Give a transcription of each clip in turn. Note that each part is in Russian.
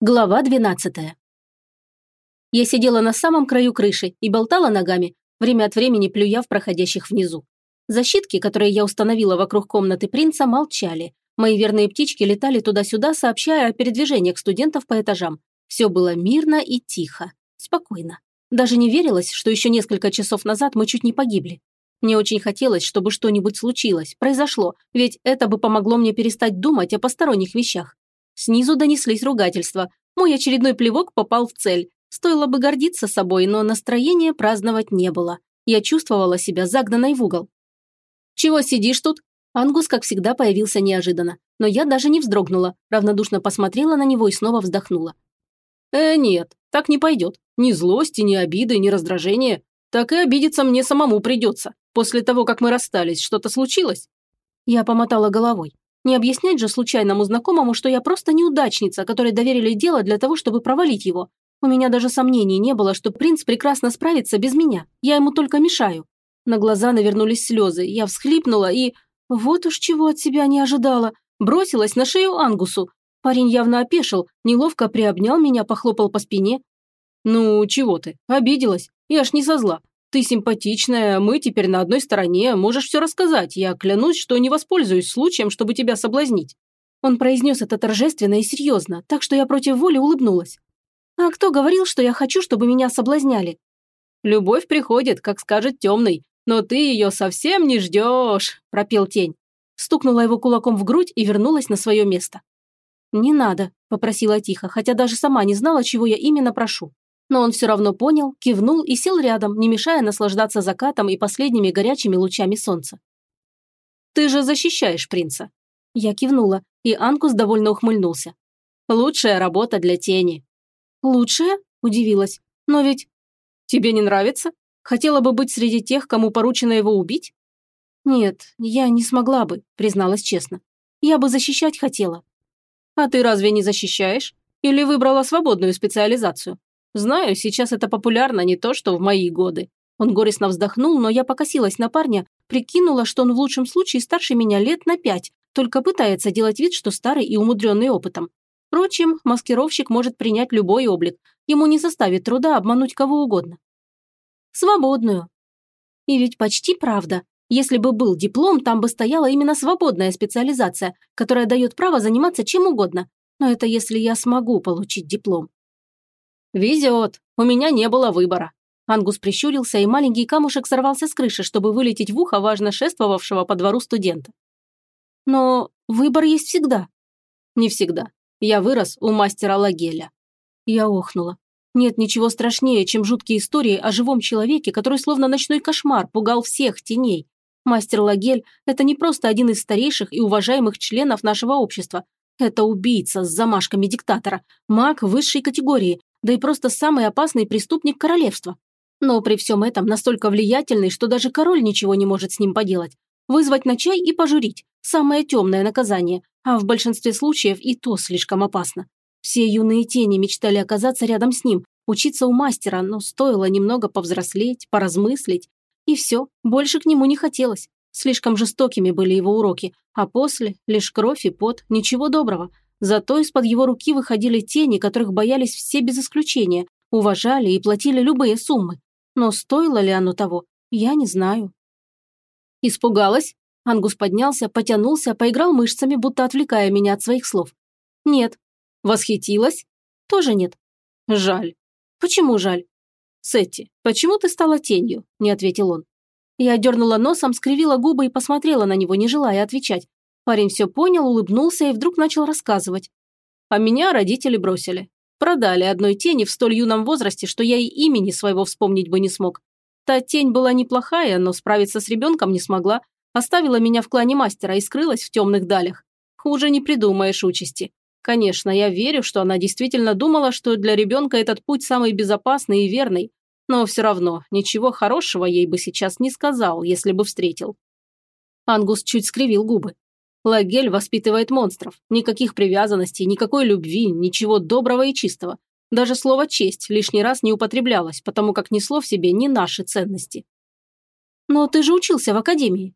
Глава 12. Я сидела на самом краю крыши и болтала ногами, время от времени плюя в проходящих внизу. Защитки, которые я установила вокруг комнаты принца, молчали. Мои верные птички летали туда-сюда, сообщая о передвижениях студентов по этажам. Все было мирно и тихо, спокойно. Даже не верилось, что еще несколько часов назад мы чуть не погибли. Мне очень хотелось, чтобы что-нибудь случилось, произошло, ведь это бы помогло мне перестать думать о посторонних вещах. Снизу донеслись ругательства. Мой очередной плевок попал в цель. Стоило бы гордиться собой, но настроения праздновать не было. Я чувствовала себя загнанной в угол. «Чего сидишь тут?» Ангус, как всегда, появился неожиданно. Но я даже не вздрогнула, равнодушно посмотрела на него и снова вздохнула. «Э, нет, так не пойдет. Ни злости, ни обиды, ни раздражения. Так и обидеться мне самому придется. После того, как мы расстались, что-то случилось?» Я помотала головой. Не объяснять же случайному знакомому, что я просто неудачница, которой доверили дело для того, чтобы провалить его. У меня даже сомнений не было, что принц прекрасно справится без меня. Я ему только мешаю. На глаза навернулись слезы. Я всхлипнула и... Вот уж чего от себя не ожидала. Бросилась на шею Ангусу. Парень явно опешил, неловко приобнял меня, похлопал по спине. «Ну, чего ты? Обиделась? Я ж не со зла. Ты симпатичная, мы теперь на одной стороне, можешь все рассказать. Я клянусь, что не воспользуюсь случаем, чтобы тебя соблазнить». Он произнес это торжественно и серьезно, так что я против воли улыбнулась. «А кто говорил, что я хочу, чтобы меня соблазняли?» «Любовь приходит, как скажет темный, но ты ее совсем не ждешь», – пропел тень. Стукнула его кулаком в грудь и вернулась на свое место. «Не надо», – попросила тихо, хотя даже сама не знала, чего я именно прошу. Но он все равно понял, кивнул и сел рядом, не мешая наслаждаться закатом и последними горячими лучами солнца. «Ты же защищаешь принца!» Я кивнула, и Анкус довольно ухмыльнулся. «Лучшая работа для тени». «Лучшая?» – удивилась. «Но ведь...» «Тебе не нравится? Хотела бы быть среди тех, кому поручено его убить?» «Нет, я не смогла бы», – призналась честно. «Я бы защищать хотела». «А ты разве не защищаешь? Или выбрала свободную специализацию? Знаю, сейчас это популярно не то, что в мои годы. Он горестно вздохнул, но я покосилась на парня, прикинула, что он в лучшем случае старше меня лет на пять, только пытается делать вид, что старый и умудренный опытом. Впрочем, маскировщик может принять любой облик. Ему не составит труда обмануть кого угодно. Свободную. И ведь почти правда. Если бы был диплом, там бы стояла именно свободная специализация, которая дает право заниматься чем угодно. Но это если я смогу получить диплом. «Везет. У меня не было выбора». Ангус прищурился, и маленький камушек сорвался с крыши, чтобы вылететь в ухо важно шествовавшего по двору студента. «Но выбор есть всегда». «Не всегда. Я вырос у мастера Лагеля». Я охнула. Нет ничего страшнее, чем жуткие истории о живом человеке, который словно ночной кошмар пугал всех теней. Мастер Лагель – это не просто один из старейших и уважаемых членов нашего общества. Это убийца с замашками диктатора, маг высшей категории, да и просто самый опасный преступник королевства. Но при всем этом настолько влиятельный, что даже король ничего не может с ним поделать. Вызвать на чай и пожурить – самое темное наказание, а в большинстве случаев и то слишком опасно. Все юные тени мечтали оказаться рядом с ним, учиться у мастера, но стоило немного повзрослеть, поразмыслить. И все, больше к нему не хотелось. Слишком жестокими были его уроки, а после – лишь кровь и пот, ничего доброго – Зато из-под его руки выходили тени, которых боялись все без исключения, уважали и платили любые суммы. Но стоило ли оно того, я не знаю. Испугалась? Ангус поднялся, потянулся, поиграл мышцами, будто отвлекая меня от своих слов. Нет. Восхитилась? Тоже нет. Жаль. Почему жаль? Сетти, почему ты стала тенью? Не ответил он. Я дернула носом, скривила губы и посмотрела на него, не желая отвечать. Парень все понял, улыбнулся и вдруг начал рассказывать. А меня родители бросили. Продали одной тени в столь юном возрасте, что я и имени своего вспомнить бы не смог. Та тень была неплохая, но справиться с ребенком не смогла. Оставила меня в клане мастера и скрылась в темных далях. Хуже не придумаешь участи. Конечно, я верю, что она действительно думала, что для ребенка этот путь самый безопасный и верный. Но все равно, ничего хорошего ей бы сейчас не сказал, если бы встретил. Ангус чуть скривил губы. Лагель воспитывает монстров. Никаких привязанностей, никакой любви, ничего доброго и чистого. Даже слово «честь» лишний раз не употреблялось, потому как несло в себе не наши ценности. «Но ты же учился в академии».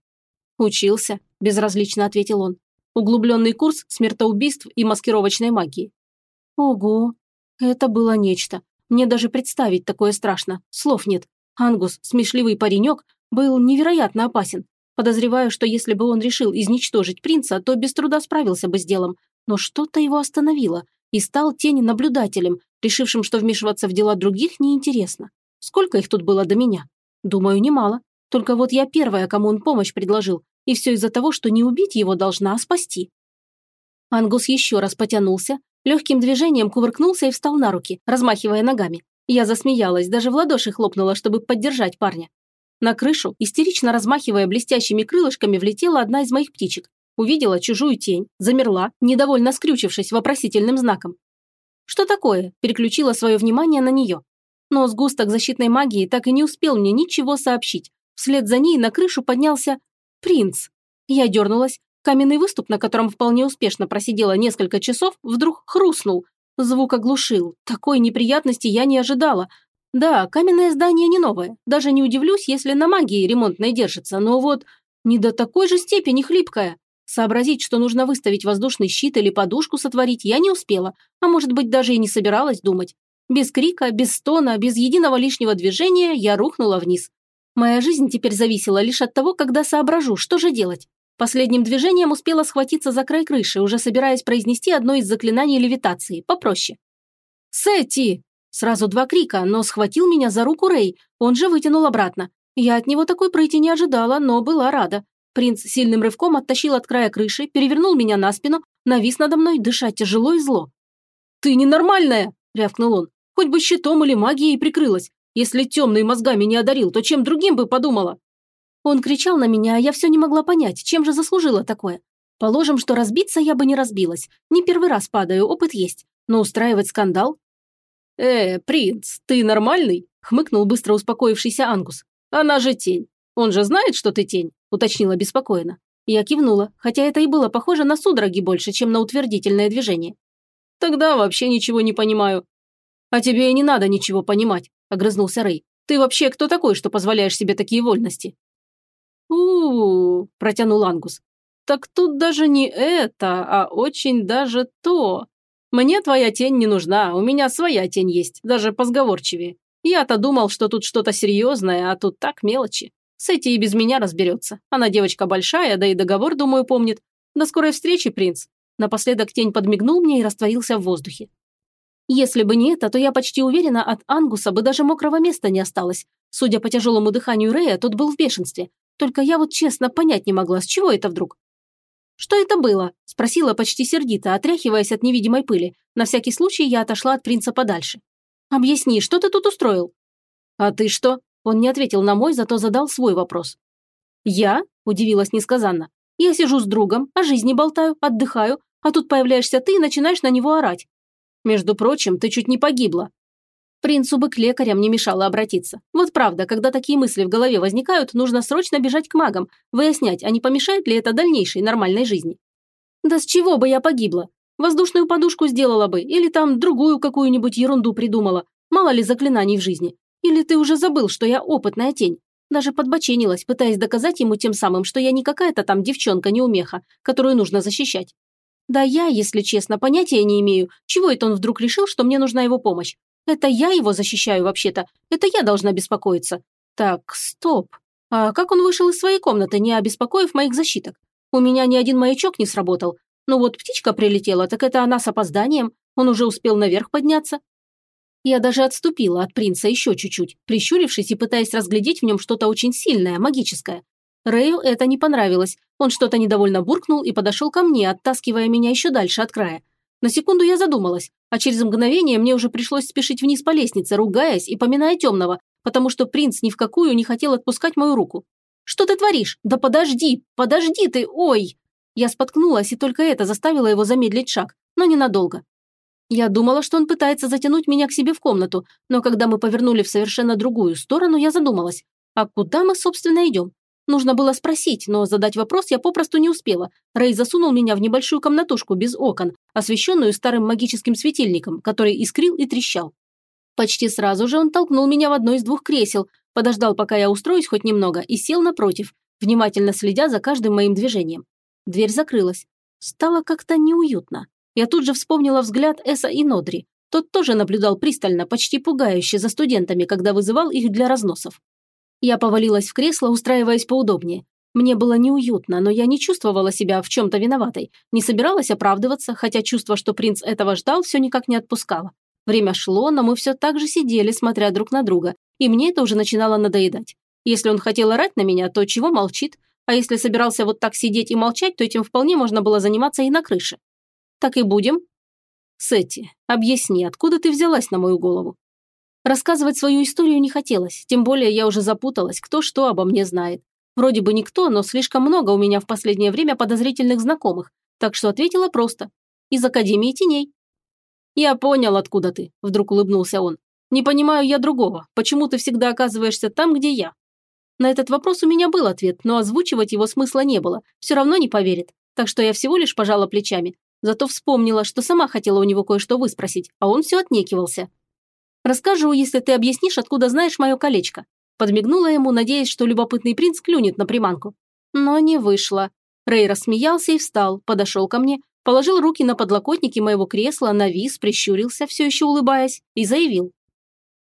«Учился», – безразлично ответил он. «Углубленный курс смертоубийств и маскировочной магии». Ого, это было нечто. Мне даже представить такое страшно. Слов нет. Ангус, смешливый паренек, был невероятно опасен. Подозреваю, что если бы он решил изничтожить принца, то без труда справился бы с делом. Но что-то его остановило, и стал тени наблюдателем, решившим, что вмешиваться в дела других неинтересно. Сколько их тут было до меня? Думаю, немало. Только вот я первая, кому он помощь предложил, и все из-за того, что не убить его должна, а спасти. Ангус еще раз потянулся, легким движением кувыркнулся и встал на руки, размахивая ногами. Я засмеялась, даже в ладоши хлопнула, чтобы поддержать парня. На крышу, истерично размахивая блестящими крылышками, влетела одна из моих птичек. Увидела чужую тень, замерла, недовольно скрючившись вопросительным знаком. «Что такое?» – переключила свое внимание на нее. Но сгусток защитной магии так и не успел мне ничего сообщить. Вслед за ней на крышу поднялся принц. Я дернулась. Каменный выступ, на котором вполне успешно просидела несколько часов, вдруг хрустнул. Звук оглушил. Такой неприятности я не ожидала, да, каменное здание не новое. Даже не удивлюсь, если на магии ремонтной держится, но вот не до такой же степени хлипкая. Сообразить, что нужно выставить воздушный щит или подушку сотворить, я не успела, а может быть даже и не собиралась думать. Без крика, без стона, без единого лишнего движения я рухнула вниз. Моя жизнь теперь зависела лишь от того, когда соображу, что же делать. Последним движением успела схватиться за край крыши, уже собираясь произнести одно из заклинаний левитации, попроще. «Сетти!» Сразу два крика, но схватил меня за руку Рэй, он же вытянул обратно. Я от него такой пройти не ожидала, но была рада. Принц сильным рывком оттащил от края крыши, перевернул меня на спину, навис надо мной, дыша тяжело и зло. «Ты ненормальная!» – рявкнул он. «Хоть бы щитом или магией прикрылась. Если темный мозгами не одарил, то чем другим бы подумала?» Он кричал на меня, а я все не могла понять, чем же заслужила такое. Положим, что разбиться я бы не разбилась. Не первый раз падаю, опыт есть. Но устраивать скандал «Э, принц, ты нормальный?» – хмыкнул быстро успокоившийся Ангус. «Она же тень. Он же знает, что ты тень?» – уточнила беспокойно. Я кивнула, хотя это и было похоже на судороги больше, чем на утвердительное движение. «Тогда вообще ничего не понимаю». «А тебе и не надо ничего понимать», – огрызнулся Рэй. «Ты вообще кто такой, что позволяешь себе такие вольности?» у, -у, -у протянул Ангус. «Так тут даже не это, а очень даже то. Мне твоя тень не нужна, у меня своя тень есть, даже позговорчивее. Я-то думал, что тут что-то серьезное, а тут так мелочи. С эти и без меня разберется. Она девочка большая, да и договор, думаю, помнит. До скорой встречи, принц. Напоследок тень подмигнул мне и растворился в воздухе. Если бы не это, то я почти уверена, от Ангуса бы даже мокрого места не осталось. Судя по тяжелому дыханию Рея, тот был в бешенстве. Только я вот честно понять не могла, с чего это вдруг. «Что это было?» – спросила почти сердито, отряхиваясь от невидимой пыли. На всякий случай я отошла от принца подальше. «Объясни, что ты тут устроил?» «А ты что?» Он не ответил на мой, зато задал свой вопрос. «Я?» – удивилась несказанно. «Я сижу с другом, о жизни болтаю, отдыхаю, а тут появляешься ты и начинаешь на него орать. Между прочим, ты чуть не погибла. Принцу бы к лекарям не мешало обратиться. Вот правда, когда такие мысли в голове возникают, нужно срочно бежать к магам, выяснять, а не помешает ли это дальнейшей нормальной жизни. Да с чего бы я погибла? Воздушную подушку сделала бы, или там другую какую-нибудь ерунду придумала. Мало ли заклинаний в жизни. Или ты уже забыл, что я опытная тень? Даже подбоченилась, пытаясь доказать ему тем самым, что я не какая-то там девчонка-неумеха, которую нужно защищать. Да я, если честно, понятия не имею, чего это он вдруг решил, что мне нужна его помощь. Это я его защищаю вообще-то. Это я должна беспокоиться. Так, стоп. А как он вышел из своей комнаты, не обеспокоив моих защиток? У меня ни один маячок не сработал. Ну вот птичка прилетела, так это она с опозданием. Он уже успел наверх подняться. Я даже отступила от принца еще чуть-чуть, прищурившись и пытаясь разглядеть в нем что-то очень сильное, магическое. Рэю это не понравилось. Он что-то недовольно буркнул и подошел ко мне, оттаскивая меня еще дальше от края. На секунду я задумалась, а через мгновение мне уже пришлось спешить вниз по лестнице, ругаясь и поминая темного, потому что принц ни в какую не хотел отпускать мою руку. «Что ты творишь? Да подожди, подожди ты, ой!» Я споткнулась, и только это заставило его замедлить шаг, но ненадолго. Я думала, что он пытается затянуть меня к себе в комнату, но когда мы повернули в совершенно другую сторону, я задумалась, а куда мы, собственно, идем? Нужно было спросить, но задать вопрос я попросту не успела. Рэй засунул меня в небольшую комнатушку без окон, освещенную старым магическим светильником, который искрил и трещал. Почти сразу же он толкнул меня в одно из двух кресел, подождал, пока я устроюсь хоть немного, и сел напротив, внимательно следя за каждым моим движением. Дверь закрылась. Стало как-то неуютно. Я тут же вспомнила взгляд Эса и Нодри. Тот тоже наблюдал пристально, почти пугающе за студентами, когда вызывал их для разносов. Я повалилась в кресло, устраиваясь поудобнее. Мне было неуютно, но я не чувствовала себя в чем-то виноватой, не собиралась оправдываться, хотя чувство, что принц этого ждал, все никак не отпускало. Время шло, но мы все так же сидели, смотря друг на друга, и мне это уже начинало надоедать. Если он хотел орать на меня, то чего молчит? А если собирался вот так сидеть и молчать, то этим вполне можно было заниматься и на крыше. Так и будем. Сетти, объясни, откуда ты взялась на мою голову? Рассказывать свою историю не хотелось, тем более я уже запуталась, кто что обо мне знает. Вроде бы никто, но слишком много у меня в последнее время подозрительных знакомых, так что ответила просто. Из Академии теней. «Я понял, откуда ты», – вдруг улыбнулся он. «Не понимаю я другого. Почему ты всегда оказываешься там, где я?» На этот вопрос у меня был ответ, но озвучивать его смысла не было. Все равно не поверит. Так что я всего лишь пожала плечами. Зато вспомнила, что сама хотела у него кое-что выспросить, а он все отнекивался. «Расскажу, если ты объяснишь, откуда знаешь мое колечко». Подмигнула ему, надеясь, что любопытный принц клюнет на приманку. Но не вышло. Рэй рассмеялся и встал, подошел ко мне, положил руки на подлокотники моего кресла, навис, прищурился, все еще улыбаясь, и заявил.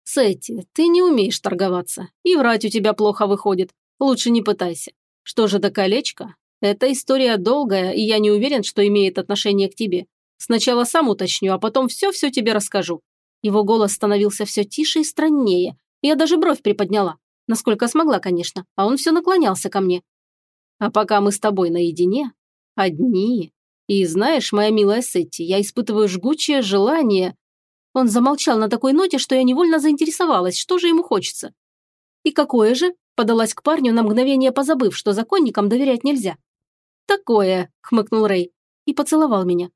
«Сетти, ты не умеешь торговаться, и врать у тебя плохо выходит. Лучше не пытайся. Что же до колечка? Эта история долгая, и я не уверен, что имеет отношение к тебе. Сначала сам уточню, а потом все-все тебе расскажу». Его голос становился все тише и страннее. Я даже бровь приподняла. Насколько смогла, конечно, а он все наклонялся ко мне. «А пока мы с тобой наедине, одни, и знаешь, моя милая Сетти, я испытываю жгучее желание...» Он замолчал на такой ноте, что я невольно заинтересовалась, что же ему хочется. «И какое же?» – подалась к парню на мгновение позабыв, что законникам доверять нельзя. «Такое», – хмыкнул Рэй и поцеловал меня.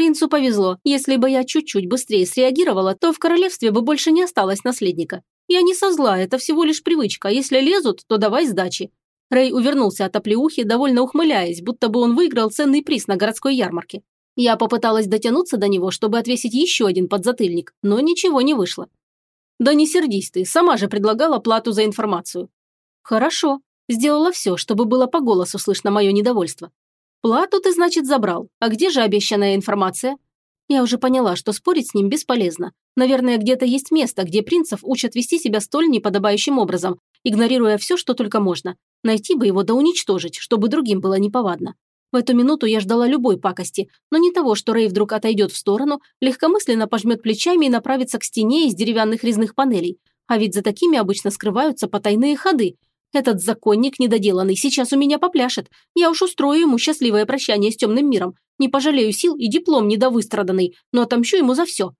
Принцу повезло. Если бы я чуть-чуть быстрее среагировала, то в королевстве бы больше не осталось наследника. Я не со зла, это всего лишь привычка. Если лезут, то давай сдачи. Рэй увернулся от оплеухи, довольно ухмыляясь, будто бы он выиграл ценный приз на городской ярмарке. Я попыталась дотянуться до него, чтобы отвесить еще один подзатыльник, но ничего не вышло. «Да не сердись ты, сама же предлагала плату за информацию». «Хорошо. Сделала все, чтобы было по голосу слышно мое недовольство. Плату ты, значит, забрал. А где же обещанная информация?» Я уже поняла, что спорить с ним бесполезно. Наверное, где-то есть место, где принцев учат вести себя столь неподобающим образом, игнорируя все, что только можно. Найти бы его да уничтожить, чтобы другим было неповадно. В эту минуту я ждала любой пакости, но не того, что Рэй вдруг отойдет в сторону, легкомысленно пожмет плечами и направится к стене из деревянных резных панелей. А ведь за такими обычно скрываются потайные ходы. Этот законник недоделанный сейчас у меня попляшет. Я уж устрою ему счастливое прощание с темным миром. Не пожалею сил и диплом недовыстраданный, но отомщу ему за все.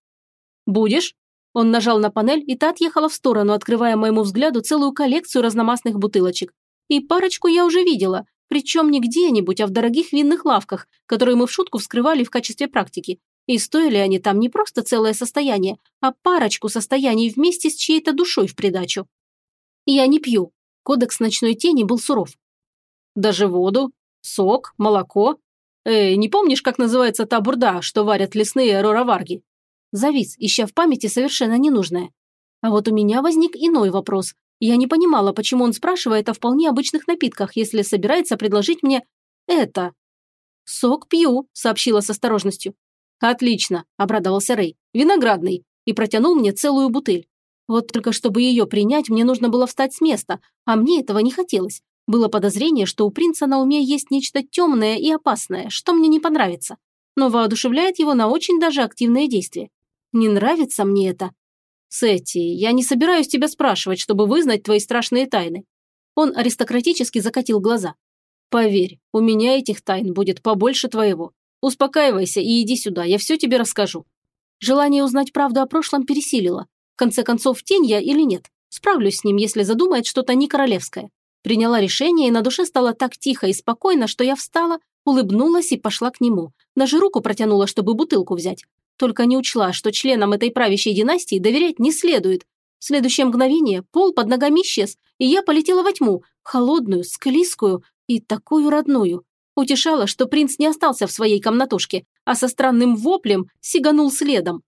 «Будешь?» Он нажал на панель, и та отъехала в сторону, открывая моему взгляду целую коллекцию разномастных бутылочек. И парочку я уже видела, причем не где-нибудь, а в дорогих винных лавках, которые мы в шутку вскрывали в качестве практики. И стоили они там не просто целое состояние, а парочку состояний вместе с чьей-то душой в придачу. Я не пью. Кодекс ночной тени был суров. Даже воду, сок, молоко. Эй, не помнишь, как называется та бурда, что варят лесные ророварги? Завис, ища в памяти совершенно ненужное. А вот у меня возник иной вопрос. Я не понимала, почему он спрашивает о вполне обычных напитках, если собирается предложить мне это. «Сок пью», – сообщила с осторожностью. «Отлично», – обрадовался Рэй. «Виноградный». И протянул мне целую бутыль. Вот только чтобы ее принять, мне нужно было встать с места, а мне этого не хотелось. Было подозрение, что у принца на уме есть нечто темное и опасное, что мне не понравится. Но воодушевляет его на очень даже активное действие. Не нравится мне это. Сетти, я не собираюсь тебя спрашивать, чтобы вызнать твои страшные тайны. Он аристократически закатил глаза. Поверь, у меня этих тайн будет побольше твоего. Успокаивайся и иди сюда, я все тебе расскажу. Желание узнать правду о прошлом пересилило. Конце концов, тень я или нет? Справлюсь с ним, если задумает что-то не королевское. Приняла решение, и на душе стало так тихо и спокойно, что я встала, улыбнулась и пошла к нему. Даже руку протянула, чтобы бутылку взять. Только не учла, что членам этой правящей династии доверять не следует. В следующее мгновение пол под ногами исчез, и я полетела во тьму, холодную, склизкую и такую родную. Утешала, что принц не остался в своей комнатушке, а со странным воплем сиганул следом.